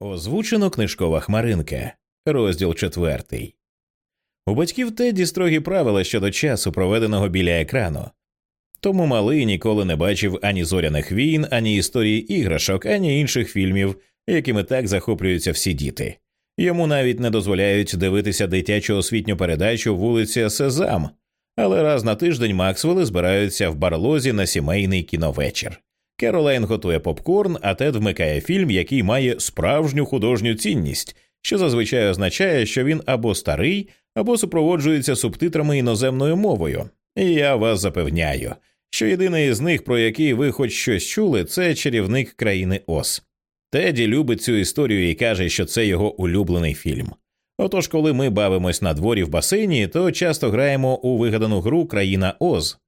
Озвучено книжкова хмаринка, розділ четвертий. У батьків Тедді строгі правила щодо часу, проведеного біля екрану. Тому малий ніколи не бачив ані зоряних війн, ані історії іграшок, ані інших фільмів, якими так захоплюються всі діти. Йому навіть не дозволяють дивитися дитячу освітню передачу вулиця Сезам, але раз на тиждень Максвелли збираються в барлозі на сімейний кіновечір. Керолайн готує попкорн, а Тед вмикає фільм, який має справжню художню цінність, що зазвичай означає, що він або старий, або супроводжується субтитрами іноземною мовою. І я вас запевняю, що єдиний із них, про який ви хоч щось чули, це чарівник країни Ос. Теді любить цю історію і каже, що це його улюблений фільм. Отож, коли ми бавимось на дворі в басейні, то часто граємо у вигадану гру Країна Оз.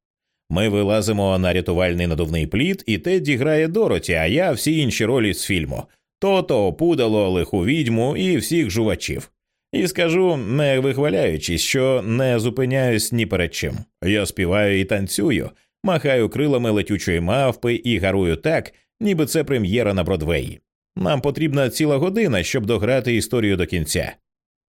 Ми вилазимо на рятувальний надувний плід, і Тедді грає Дороті, а я всі інші ролі з фільму тото, пудало, лиху відьму і всіх жувачів. І скажу, не вихваляючись, що не зупиняюсь ні перед чим. Я співаю і танцюю, махаю крилами летючої мавпи і гарую так, ніби це прем'єра на Бродвеї. Нам потрібна ціла година, щоб дограти історію до кінця.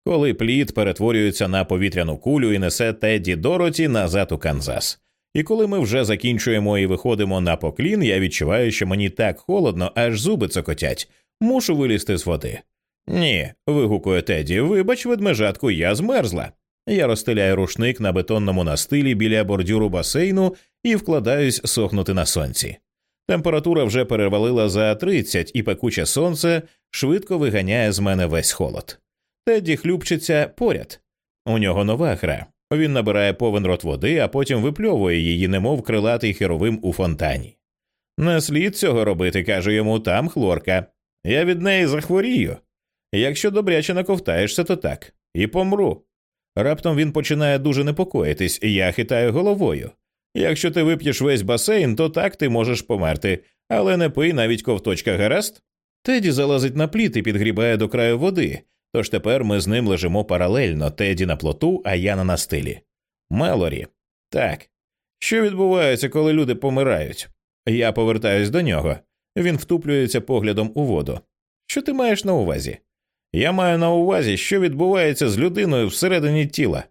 Коли плід перетворюється на повітряну кулю і несе Тедді Дороті назад у Канзас. І коли ми вже закінчуємо і виходимо на поклін, я відчуваю, що мені так холодно, аж зуби цокотять. Мушу вилізти з води. Ні, вигукує Теді, вибач, ведмежатку, я змерзла. Я розстеляю рушник на бетонному настилі біля бордюру басейну і вкладаюсь сохнути на сонці. Температура вже перевалила за 30, і пекуче сонце швидко виганяє з мене весь холод. Тедді хлюпчиться поряд. У нього нова гра. Він набирає повен рот води, а потім випльовує її, немов крилатий херовим у фонтані. Не слід цього робити, каже йому, там хлорка. Я від неї захворію. Якщо добряче наковтаєшся, то так, і помру. Раптом він починає дуже непокоїтись, і я хитаю головою. Якщо ти вип'єш весь басейн, то так ти можеш померти, але не пий навіть ковточка гаразд. Теді залазить на пліт і підгрібає до краю води, тож тепер ми з ним лежимо паралельно, Теді на плоту, а я на настилі. Мелорі. Так. Що відбувається, коли люди помирають? Я повертаюсь до нього. Він втуплюється поглядом у воду. Що ти маєш на увазі? Я маю на увазі, що відбувається з людиною всередині тіла.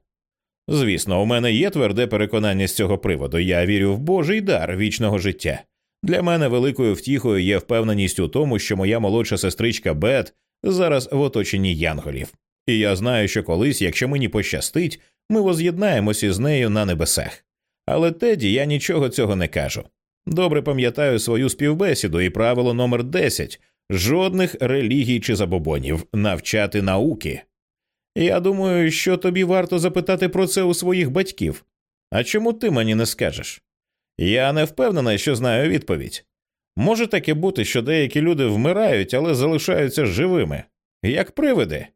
Звісно, у мене є тверде переконання з цього приводу. Я вірю в Божий дар вічного життя. Для мене великою втіхою є впевненість у тому, що моя молодша сестричка Бет зараз в оточенні янголів. І я знаю, що колись, якщо мені пощастить, ми воз'єднаємося з нею на небесах. Але Теді я нічого цього не кажу. Добре пам'ятаю свою співбесіду і правило номер 10 жодних релігій чи забобонів навчати науки. Я думаю, що тобі варто запитати про це у своїх батьків. А чому ти мені не скажеш? Я не впевнена, що знаю відповідь. Може таке бути, що деякі люди вмирають, але залишаються живими, як привиди?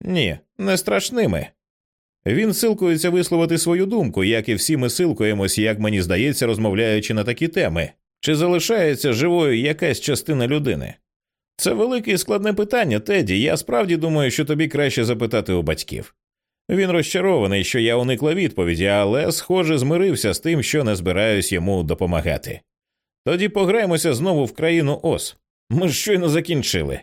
Ні, не страшними. Він силкується висловити свою думку, як і всі ми силкуємось, як мені здається, розмовляючи на такі теми, чи залишається живою якась частина людини. Це велике і складне питання, Теді. Я справді думаю, що тобі краще запитати у батьків. Він розчарований, що я уникла відповіді, але, схоже, змирився з тим, що не збираюсь йому допомагати. Тоді пограємося знову в країну ос. Ми ж щойно закінчили.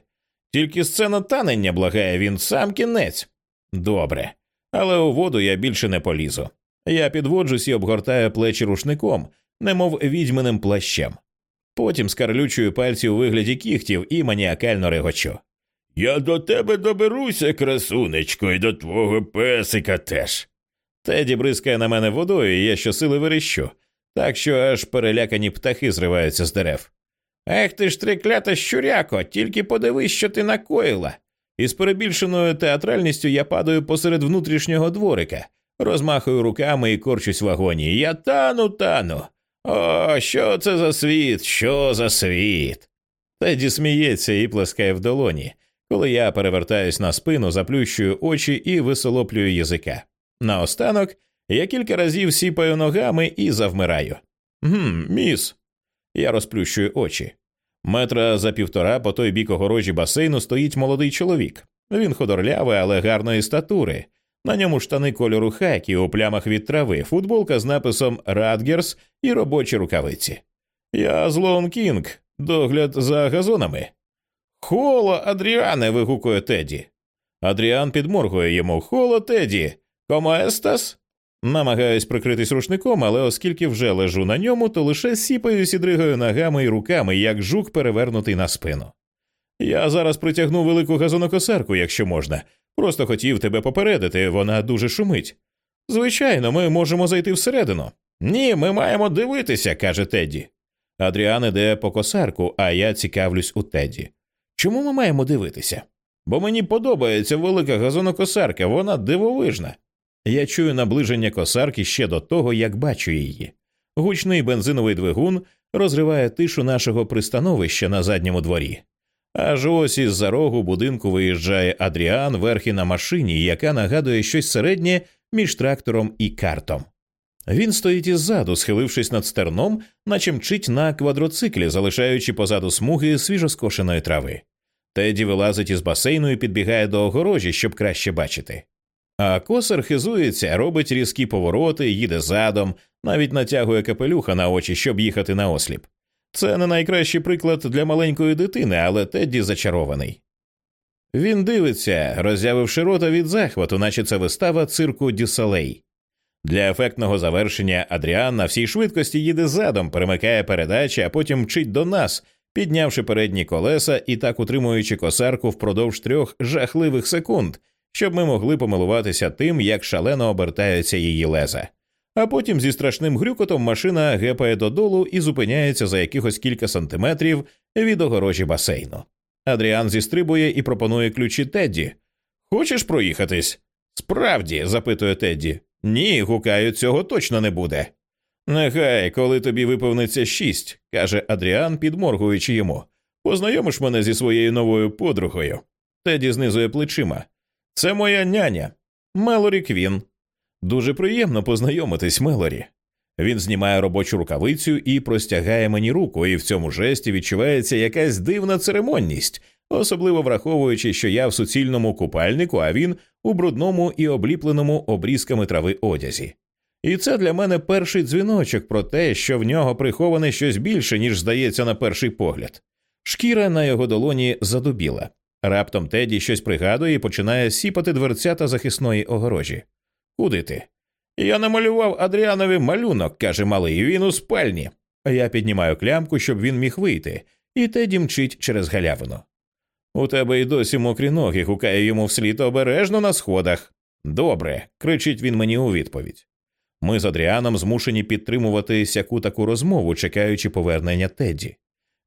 Тільки сцена танення, благає він, сам кінець. Добре, але у воду я більше не полізу. Я підводжусь і обгортаю плечі рушником, немов відьминим плащем. Потім скарлючую пальці у вигляді кігтів і маніакально регочу. Я до тебе доберуся, красунечко, і до твого песика теж. Теді бризкає на мене водою, і я щосили верещу, так що аж перелякані птахи зриваються з дерев. Ех ти ж триклята щуряко, тільки подивись, що ти накоїла. Із перебільшеною театральністю я падаю посеред внутрішнього дворика, розмахую руками і корчусь в вагоні. Я тану, тану. О, що це за світ? Що за світ? Теді сміється і плескає в долоні, коли я перевертаюсь на спину, заплющую очі і висолоплюю язика. Наостанок я кілька разів сіпаю ногами і завмираю. Гм, міс. Я розплющую очі. Метра за півтора по той бік огорожі басейну стоїть молодий чоловік. Він ходорлявий, але гарної статури. На ньому штани кольору хакі у плямах від трави, футболка з написом Радгерс і робочі рукавиці. Я Злоун Кінг, догляд за газонами. Холо, Адріане. вигукує Теді. Адріан підморгує йому Холо, Теді. Комаестас? Намагаюсь прикритись рушником, але оскільки вже лежу на ньому, то лише сіпаюсь і дригаю ногами і руками, як жук перевернутий на спину. Я зараз притягну велику газонокосарку, якщо можна. Просто хотів тебе попередити, вона дуже шумить. Звичайно, ми можемо зайти всередину. Ні, ми маємо дивитися, каже Тедді. Адріан іде по косарку, а я цікавлюсь у Тедді. Чому ми маємо дивитися? Бо мені подобається велика газонокосарка, вона дивовижна. Я чую наближення косарки ще до того, як бачу її. Гучний бензиновий двигун розриває тишу нашого пристановища на задньому дворі. Аж ось із за рогу будинку виїжджає Адріан верхи на машині, яка нагадує щось середнє між трактором і картом. Він стоїть іззаду, схилившись над стерном, наче мчить на квадроциклі, залишаючи позаду смуги свіжоскошеної трави. Теді вилазить із басейну і підбігає до огорожі, щоб краще бачити. А косар хизується, робить різкі повороти, їде задом, навіть натягує капелюха на очі, щоб їхати на осліп. Це не найкращий приклад для маленької дитини, але Тедді зачарований. Він дивиться, роззявивши рота від захвату, наче це вистава цирку Дюсалей. Для ефектного завершення Адріан на всій швидкості їде задом, перемикає передачі, а потім мчить до нас, піднявши передні колеса і так утримуючи косарку впродовж трьох жахливих секунд, щоб ми могли помилуватися тим, як шалено обертаються її леза. А потім зі страшним грюкотом машина гепає додолу і зупиняється за якихось кілька сантиметрів від огорожі басейну. Адріан зістрибує і пропонує ключі Тедді. Хочеш проїхатись? Справді, запитує Тедді. Ні, гукаю, цього точно не буде. Нехай, коли тобі виповниться шість, каже Адріан, підморгуючи йому. Познайомиш мене зі своєю новою подругою. Теді знизує плечима. Це моя няня, Мелорі Квін. Дуже приємно познайомитись, Мелорі. Він знімає робочу рукавицю і простягає мені руку, і в цьому жесті відчувається якась дивна церемонність, особливо враховуючи, що я в суцільному купальнику, а він у брудному і обліпленому обрізками трави одязі. І це для мене перший дзвіночок про те, що в нього приховане щось більше, ніж здається на перший погляд. Шкіра на його долоні задубіла. Раптом Теді щось пригадує і починає сіпати дверцята захисної огорожі. Куди ти? Я намалював Адріанові малюнок, каже малий, він у спальні. Я піднімаю клямку, щоб він міг вийти, і Теді мчить через галявину. У тебе й досі мокрі ноги, гукає йому вслід обережно на сходах. Добре, кричить він мені у відповідь. Ми з Адріаном змушені підтримувати сяку таку розмову, чекаючи повернення Тедді.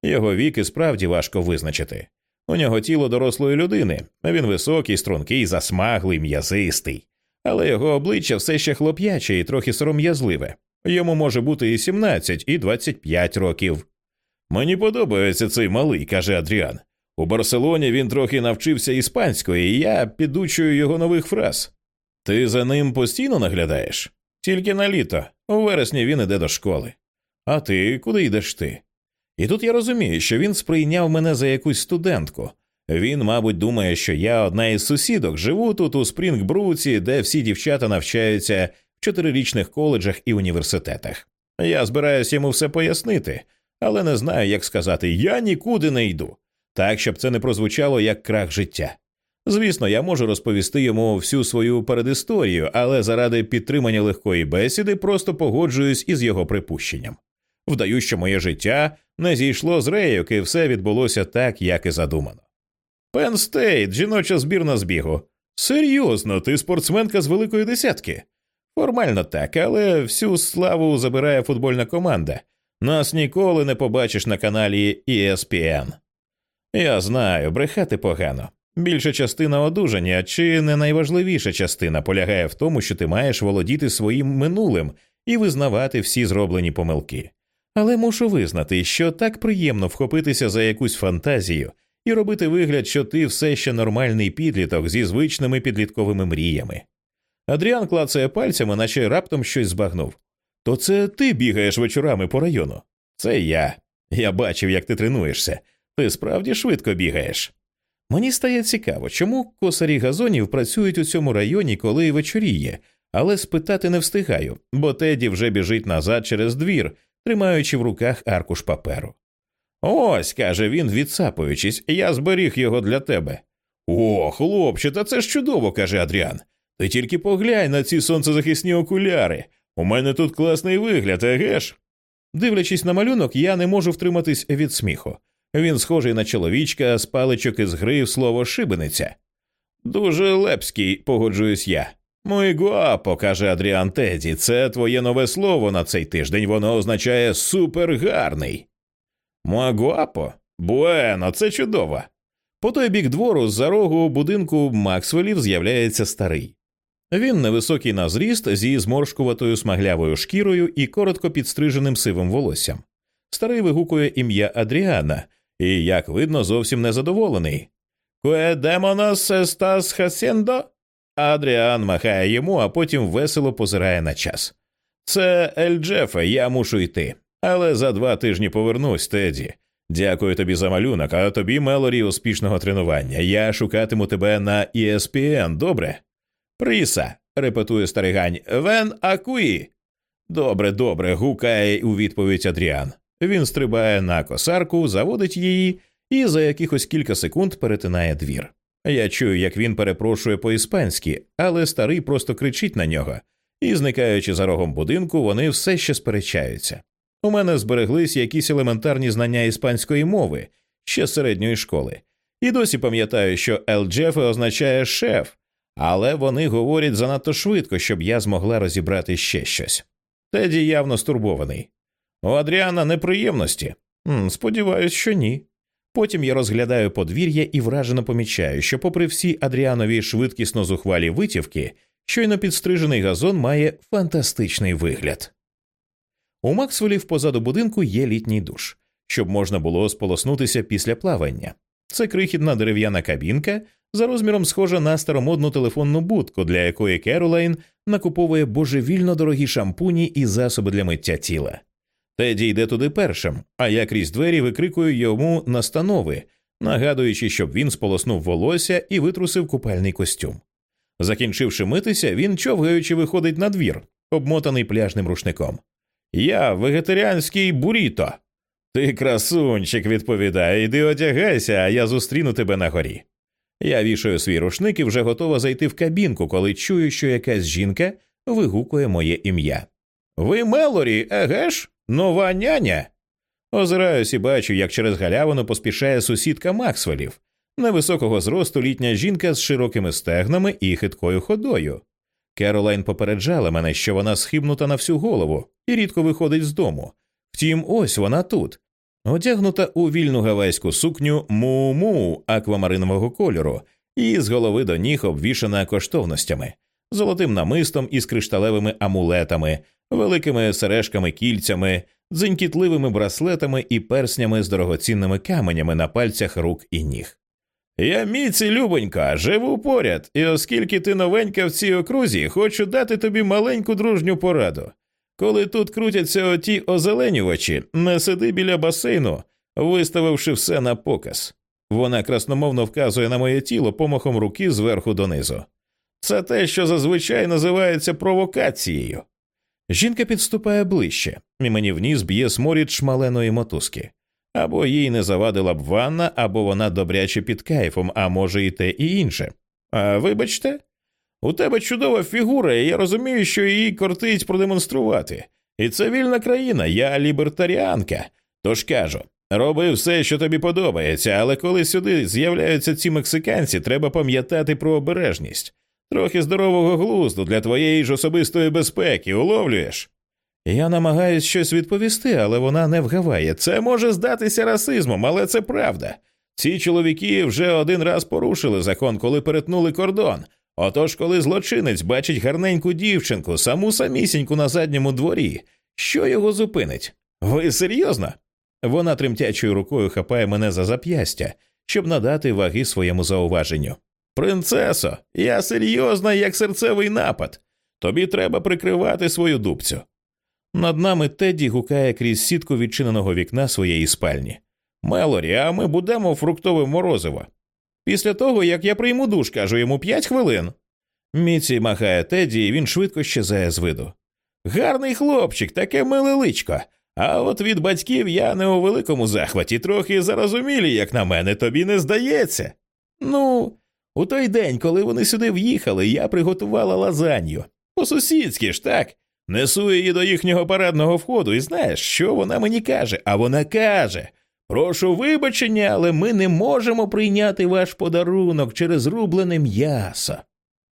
Його вік і справді важко визначити. У нього тіло дорослої людини, він високий, стрункий, засмаглий, м'язистий, але його обличчя все ще хлоп'яче і трохи сором'язливе. Йому може бути і 17, і 25 років. Мені подобається цей малий, каже Адріан. У Барселоні він трохи навчився іспанської, і я підучую його нових фраз. Ти за ним постійно наглядаєш? Тільки на літо. У вересні він іде до школи. А ти куди йдеш ти? І тут я розумію, що він сприйняв мене за якусь студентку. Він, мабуть, думає, що я одна із сусідок, живу тут у Спрінгбруці, де всі дівчата навчаються в чотирирічних коледжах і університетах. Я збираюся йому все пояснити, але не знаю, як сказати я нікуди не йду, так щоб це не прозвучало як крах життя. Звісно, я можу розповісти йому всю свою передісторію, але заради підтримання легкої бесіди просто погоджуюсь із його припущенням. Вдаю, що моє життя не зійшло з рейок, і все відбулося так, як і задумано. Пен Стейт, жіноча збірна збігу. Серйозно, ти спортсменка з великої десятки. Формально так, але всю славу забирає футбольна команда. Нас ніколи не побачиш на каналі ESPN. Я знаю, брехати погано. Більша частина одужання, чи не найважливіша частина полягає в тому, що ти маєш володіти своїм минулим і визнавати всі зроблені помилки. Але мушу визнати, що так приємно вхопитися за якусь фантазію і робити вигляд, що ти все ще нормальний підліток зі звичними підлітковими мріями. Адріан клацає пальцями, наче раптом щось збагнув. То це ти бігаєш вечорами по району? Це я. Я бачив, як ти тренуєшся. Ти справді швидко бігаєш. Мені стає цікаво, чому косарі газонів працюють у цьому районі, коли вечоріє, але спитати не встигаю, бо Теді вже біжить назад через двір, тримаючи в руках аркуш паперу. Ось, каже він, відсапуючись, я зберіг його для тебе. О, хлопче, та це ж чудово, каже Адріан. Ти тільки поглянь на ці сонцезахисні окуляри. У мене тут класний вигляд, еге ж? Дивлячись на малюнок, я не можу втриматись від сміху. Він схожий на чоловічка з паличок із гри в слово шибениця. Дуже лепський, погоджуюсь я. Мой гуапо, каже Адріан Теді, це твоє нове слово на цей тиждень, воно означає супергарний. Муагуапо? Буено, це чудово. По той бік двору з-за рогу будинку Максвелів з'являється старий. Він невисокий на зріст зі зморшкуватою смаглявою шкірою і коротко підстриженим сивим волоссям. Старий вигукує ім'я Адріана і, як видно, зовсім незадоволений. Qué demonios estás haciendo? Адріан махає йому, а потім весело позирає на час. Це El Jefe, я мушу йти. Але за два тижні повернусь, Теді. Дякую тобі за малюнок, а тобі, Мелорі, успішного тренування. Я шукатиму тебе на ESPN, добре? Пріса, репетує старигань, Вен акуї. Добре, добре, гукає у відповідь Адріан. Він стрибає на косарку, заводить її і за якихось кілька секунд перетинає двір. Я чую, як він перепрошує по-іспанськи, але старий просто кричить на нього, і, зникаючи за рогом будинку, вони все ще сперечаються. У мене збереглись якісь елементарні знання іспанської мови ще з середньої школи, і досі пам'ятаю, що «елджефе» означає шеф, але вони говорять занадто швидко, щоб я змогла розібрати ще щось. Теді явно стурбований. У Адріана неприємності? Сподіваюсь, що ні. Потім я розглядаю подвір'я і вражено помічаю, що, попри всі Адріанові швидкісно зухвалі витівки, щойно підстрижений газон має фантастичний вигляд. У Максвелів позаду будинку є літній душ, щоб можна було сполоснутися після плавання. Це крихітна дерев'яна кабінка, за розміром схожа на старомодну телефонну будку, для якої Керолайн накуповує божевільно дорогі шампуні і засоби для миття тіла. Теді йде туди першим, а я крізь двері викрикую йому настанови, нагадуючи, щоб він сполоснув волосся і витрусив купальний костюм. Закінчивши митися, він човгаючи виходить на двір, обмотаний пляжним рушником. Я вегетаріанський буріто. Ти красунчик, відповідає, іди одягайся, а я зустріну тебе на горі. Я вішаю свій рушник і вже готова зайти в кабінку, коли чую, що якась жінка вигукує моє ім'я. Ви Мелорі, еге ж? Нова няня. Озираюсь і бачу, як через галявину поспішає сусідка Максвелів, невисокого зросту літня жінка з широкими стегнами і хиткою ходою. Керолайн попереджала мене, що вона схибнута на всю голову і рідко виходить з дому. Втім, ось вона тут, одягнута у вільну гавайську сукню му-му аквамаринового кольору, і з голови до ніг обвішана коштовностями, золотим намистом із кришталевими амулетами, великими сережками кільцями, дзенькітливими браслетами і перснями з дорогоцінними каменями на пальцях рук і ніг. Я міці, любонька, живу поряд, і оскільки ти новенька в цій окрузі, хочу дати тобі маленьку дружню пораду. Коли тут крутяться оті озеленювачі, не сиди біля басейну, виставивши все на показ. Вона красномовно вказує на моє тіло помахом руки зверху донизу. Це те, що зазвичай називається провокацією. Жінка підступає ближче, і мені в ніс б'є сморід шмаленої мотузки. Або їй не завадила б ванна, або вона добряче під кайфом, а може і те і інше. А вибачте, у тебе чудова фігура, і я розумію, що її кортить продемонструвати. І це вільна країна, я лібертаріанка. Тож кажу, роби все, що тобі подобається, але коли сюди з'являються ці мексиканці, треба пам'ятати про обережність. Трохи здорового глузду для твоєї ж особистої безпеки, уловлюєш? Я намагаюсь щось відповісти, але вона не вгаває. Це може здатися расизмом, але це правда. Ці чоловіки вже один раз порушили закон, коли перетнули кордон. Отож, коли злочинець бачить гарненьку дівчинку, саму самісіньку на задньому дворі, що його зупинить? Ви серйозно? Вона тремтячою рукою хапає мене за зап'ястя, щоб надати ваги своєму зауваженню. Принцесо, я серйозна, як серцевий напад. Тобі треба прикривати свою дубцю. Над нами Тедді гукає крізь сітку відчиненого вікна своєї спальні. Мелорі, а ми будемо фруктове морозиво. Після того, як я прийму душ, кажу йому п'ять хвилин. Міці махає Теді, і він швидко щезає з виду. Гарний хлопчик, таке миле личко. А от від батьків я не у великому захваті, трохи зарозумілі, як на мене, тобі не здається. Ну, у той день, коли вони сюди в'їхали, я приготувала лазанью. По сусідськи ж так. Несу її до їхнього парадного входу, і знаєш, що вона мені каже? А вона каже: Прошу вибачення, але ми не можемо прийняти ваш подарунок через рублене м'ясо.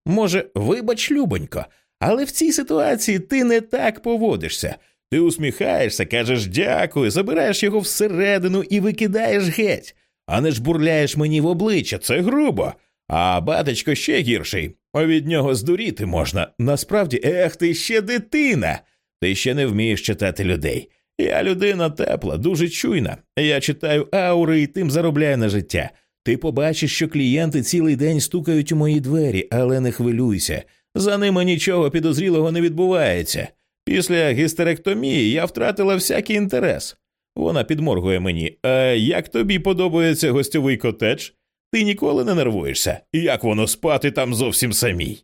Може, вибач, любонько, але в цій ситуації ти не так поводишся. Ти усміхаєшся, кажеш дякую, забираєш його всередину і викидаєш геть, а не ж бурляєш мені в обличчя, це грубо. А батечко ще гірший, від нього здуріти можна. Насправді, ех, ти ще дитина. Ти ще не вмієш читати людей. Я людина тепла, дуже чуйна. Я читаю аури і тим заробляю на життя. Ти побачиш, що клієнти цілий день стукають у мої двері, але не хвилюйся. За ними нічого підозрілого не відбувається. Після гістеректомії я втратила всякий інтерес. Вона підморгує мені. А як тобі подобається гостьовий котедж? Ти ніколи не нервуєшся. Як воно спати там зовсім самій?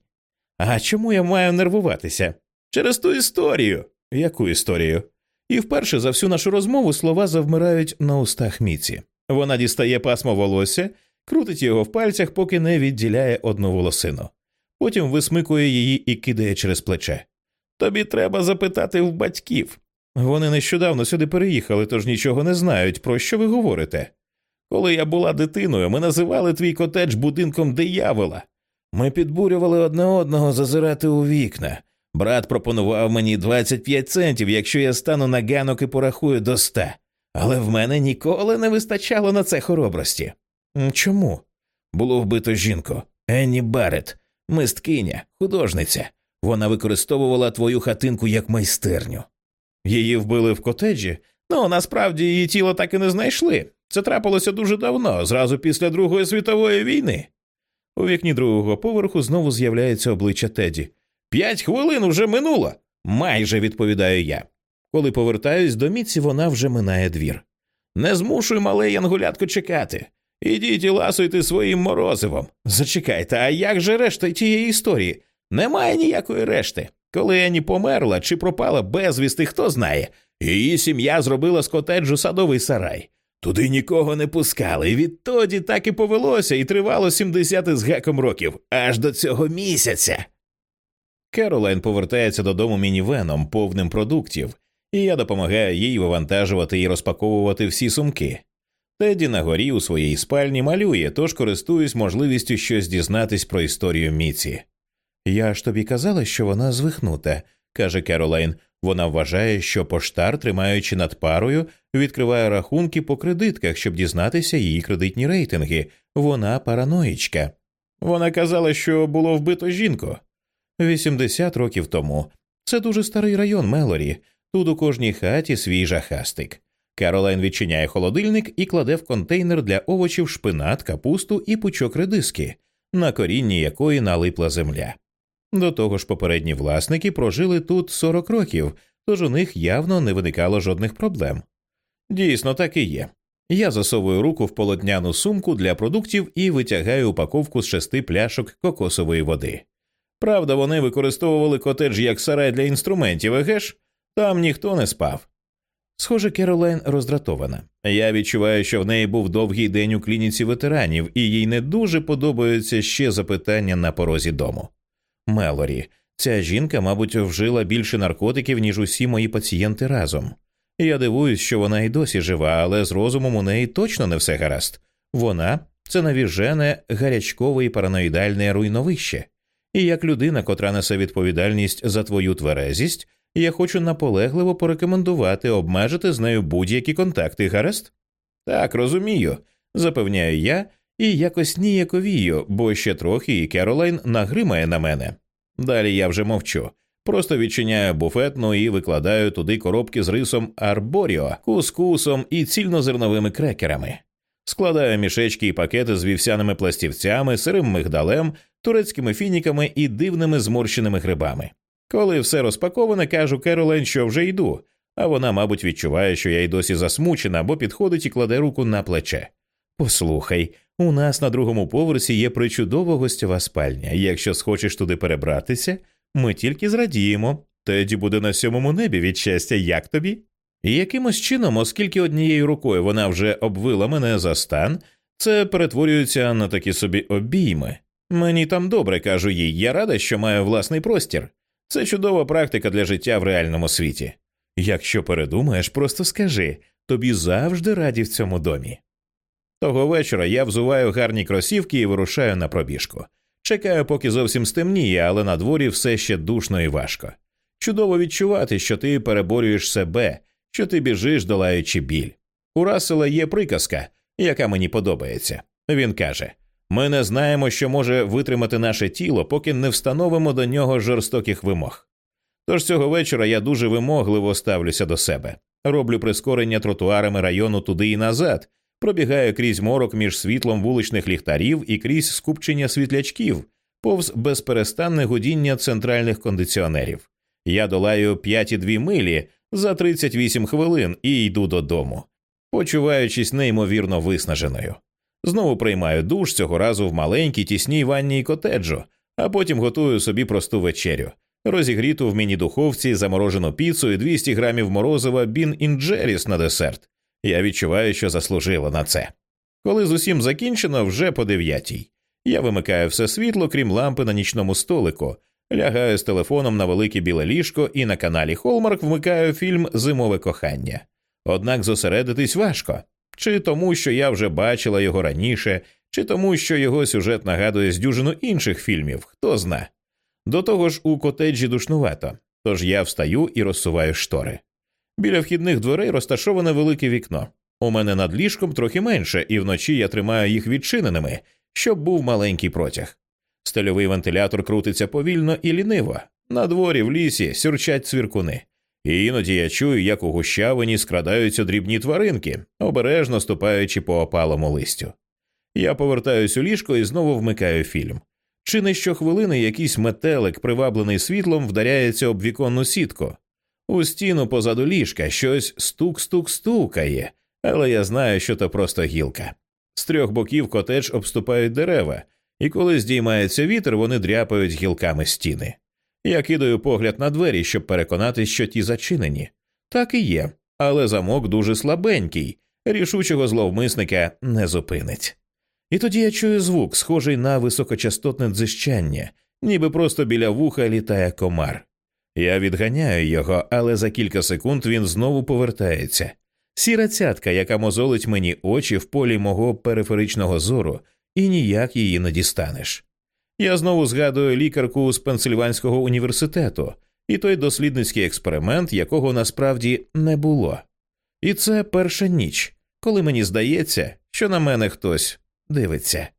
А чому я маю нервуватися? Через ту історію. Яку історію? І вперше за всю нашу розмову слова завмирають на устах Міці. Вона дістає пасмо волосся, крутить його в пальцях, поки не відділяє одну волосину. Потім висмикує її і кидає через плече. Тобі треба запитати в батьків. Вони нещодавно сюди переїхали, тож нічого не знають, про що ви говорите. Коли я була дитиною, ми називали твій котедж будинком диявола. Ми підбурювали одне одного зазирати у вікна. Брат пропонував мені 25 центів, якщо я стану на ганок і порахую до ста. Але в мене ніколи не вистачало на це хоробрості. Чому? Було вбито жінку Енні Барретт, мисткиня, художниця. Вона використовувала твою хатинку як майстерню. Її вбили в котеджі? Ну, насправді її тіло так і не знайшли. Це трапилося дуже давно, зразу після Другої світової війни. У вікні другого поверху знову з'являється обличчя Теді. П'ять хвилин уже минуло. Майже відповідаю я. Коли повертаюсь до міці, вона вже минає двір. Не змушуй мале янгулятко чекати. Ідіть і ласуйте своїм морозивом. Зачекайте, а як же решта тієї історії? Немає ніякої решти. Коли Ені померла чи пропала безвісти, хто знає, її сім'я зробила з котеджу садовий сарай. Туди нікого не пускали, і відтоді так і повелося і тривало 70 з гаком років, аж до цього місяця. Керолайн повертається додому мінівеном, повним продуктів, і я допомагаю їй вивантажувати і розпаковувати всі сумки. Теді на горі у своїй спальні малює, тож користуюсь можливістю щось дізнатись про історію Міці. Я ж тобі казала, що вона звихнута, каже Керолайн. Вона вважає, що поштар, тримаючи над парою, відкриває рахунки по кредитках, щоб дізнатися її кредитні рейтинги. Вона параноїчка. Вона казала, що було вбито жінку. 80 років тому. Це дуже старий район Мелорі. Тут у кожній хаті свій жахастик. Каролайн відчиняє холодильник і кладе в контейнер для овочів шпинат, капусту і пучок редиски, на корінні якої налипла земля. До того ж, попередні власники прожили тут 40 років, тож у них явно не виникало жодних проблем. Дійсно, так і є. Я засовую руку в полотняну сумку для продуктів і витягаю упаковку з шести пляшок кокосової води. Правда, вони використовували котедж як сарай для інструментів, еге ж? Там ніхто не спав. Схоже, Керолайн роздратована. Я відчуваю, що в неї був довгий день у клініці ветеранів, і їй не дуже подобаються ще запитання на порозі дому. Мелорі, ця жінка, мабуть, вжила більше наркотиків, ніж усі мої пацієнти разом. Я дивуюсь, що вона й досі жива, але з розумом у неї точно не все гаразд. Вона це навіжене, гарячкове і параноїдальне руйновище. І як людина, котра несе відповідальність за твою тверезість, я хочу наполегливо порекомендувати обмежити з нею будь-які контакти, гаразд? Так, розумію, запевняю я і якось ніяковію, бо ще трохи і Керолайн нагримає на мене. Далі я вже мовчу. Просто відчиняю буфетну і викладаю туди коробки з рисом арборіо, кускусом і цільнозерновими крекерами. Складаю мішечки і пакети з вівсяними пластівцями, сирим мигдалем, турецькими фініками і дивними зморщеними грибами. Коли все розпаковане, кажу Керолен, що вже йду, а вона, мабуть, відчуває, що я й досі засмучена, бо підходить і кладе руку на плече. Послухай, у нас на другому поверсі є причудова гостьова спальня. Якщо схочеш туди перебратися, ми тільки зрадіємо. Тоді буде на сьомому небі від щастя, як тобі? І якимось чином, оскільки однією рукою вона вже обвила мене за стан, це перетворюється на такі собі обійми. Мені там добре кажу їй, я рада, що маю власний простір. Це чудова практика для життя в реальному світі. Якщо передумаєш, просто скажи тобі завжди раді в цьому домі. Того вечора я взуваю гарні кросівки і вирушаю на пробіжку. Чекаю, поки зовсім стемніє, але на дворі все ще душно і важко. Чудово відчувати, що ти переборюєш себе, що ти біжиш, долаючи біль. У Рассела є приказка, яка мені подобається. Він каже ми не знаємо, що може витримати наше тіло, поки не встановимо до нього жорстоких вимог. Тож цього вечора я дуже вимогливо ставлюся до себе, роблю прискорення тротуарами району туди і назад, пробігаю крізь морок між світлом вуличних ліхтарів і крізь скупчення світлячків, повз безперестанне гудіння центральних кондиціонерів. Я долаю 5,2 милі за 38 хвилин і йду додому, почуваючись неймовірно виснаженою. Знову приймаю душ цього разу в маленькій тісній ванній котеджу, а потім готую собі просту вечерю, розігріту в міні-духовці заморожену піцу і 200 грамів морозива бін інджеріс на десерт. Я відчуваю, що заслужила на це. Коли з усім закінчено, вже по дев'ятій. Я вимикаю все світло, крім лампи на нічному столику, лягаю з телефоном на велике біле ліжко і на каналі Холмарк вмикаю фільм Зимове кохання. Однак зосередитись важко чи тому, що я вже бачила його раніше, чи тому, що його сюжет нагадує з дюжину інших фільмів, хто зна. До того ж, у котеджі душнувато, тож я встаю і розсуваю штори. Біля вхідних дверей розташоване велике вікно. У мене над ліжком трохи менше, і вночі я тримаю їх відчиненими, щоб був маленький протяг. Стельовий вентилятор крутиться повільно і ліниво. На дворі в лісі сюрчать цвіркуни. І іноді я чую, як у гущавині скрадаються дрібні тваринки, обережно ступаючи по опалому листю. Я повертаюсь у ліжко і знову вмикаю фільм. Чи не щохвилини якийсь метелик, приваблений світлом, вдаряється об віконну сітку. У стіну позаду ліжка щось стук-стук-стукає, але я знаю, що то просто гілка. З трьох боків котедж обступають дерева, і коли здіймається вітер, вони дряпають гілками стіни. Я кидаю погляд на двері, щоб переконатись, що ті зачинені. Так і є, але замок дуже слабенький, рішучого зловмисника не зупинить. І тоді я чую звук, схожий на високочастотне дзищання, ніби просто біля вуха літає комар. Я відганяю його, але за кілька секунд він знову повертається. Сіра цятка, яка мозолить мені очі в полі мого периферичного зору, і ніяк її не дістанеш. Я знову згадую лікарку з Пенсильванського університету і той дослідницький експеримент, якого насправді не було. І це перша ніч, коли мені здається, що на мене хтось дивиться.